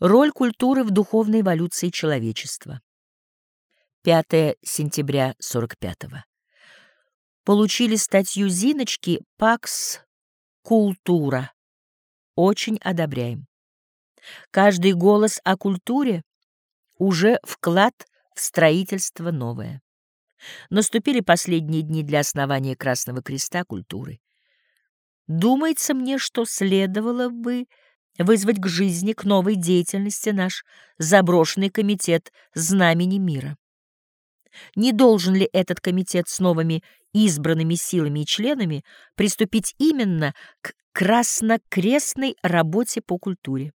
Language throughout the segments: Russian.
Роль культуры в духовной эволюции человечества. 5 сентября 45 -го. Получили статью Зиночки «Пакс Культура». Очень одобряем. Каждый голос о культуре уже вклад в строительство новое. Наступили последние дни для основания Красного Креста культуры. Думается мне, что следовало бы вызвать к жизни, к новой деятельности наш заброшенный комитет знамени мира. Не должен ли этот комитет с новыми избранными силами и членами приступить именно к краснокрестной работе по культуре?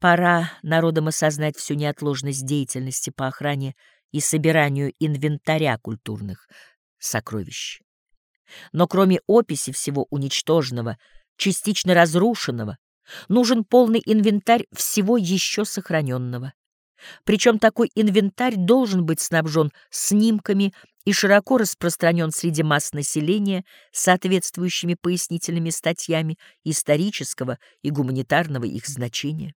Пора народам осознать всю неотложность деятельности по охране и собиранию инвентаря культурных сокровищ. Но кроме описи всего уничтоженного, частично разрушенного, нужен полный инвентарь всего еще сохраненного. Причем такой инвентарь должен быть снабжен снимками и широко распространен среди масс населения соответствующими пояснительными статьями исторического и гуманитарного их значения.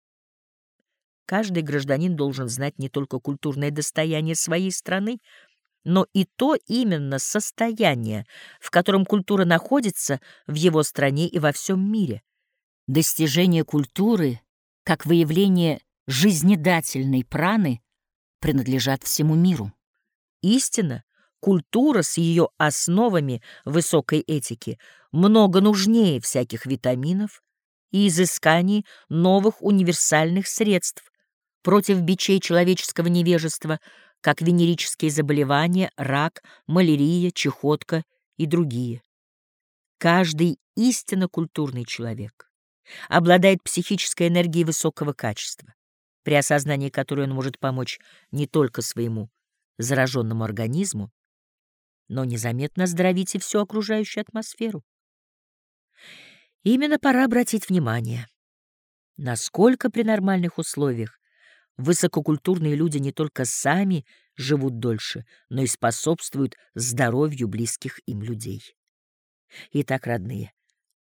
Каждый гражданин должен знать не только культурное достояние своей страны, но и то именно состояние, в котором культура находится в его стране и во всем мире. Достижение культуры, как выявление жизнедательной праны, принадлежат всему миру. Истина, культура с ее основами высокой этики много нужнее всяких витаминов и изысканий новых универсальных средств, против бичей человеческого невежества, как венерические заболевания, рак, малярия, чехотка и другие. Каждый истинно культурный человек обладает психической энергией высокого качества, при осознании которой он может помочь не только своему зараженному организму, но незаметно оздоровить и всю окружающую атмосферу. Именно пора обратить внимание, насколько при нормальных условиях Высококультурные люди не только сами живут дольше, но и способствуют здоровью близких им людей. Итак, родные,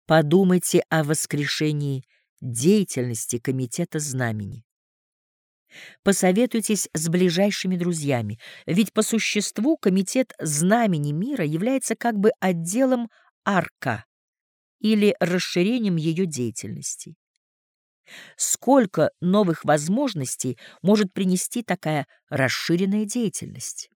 подумайте о воскрешении деятельности Комитета Знамени. Посоветуйтесь с ближайшими друзьями, ведь по существу Комитет Знамени Мира является как бы отделом арка или расширением ее деятельности. Сколько новых возможностей может принести такая расширенная деятельность?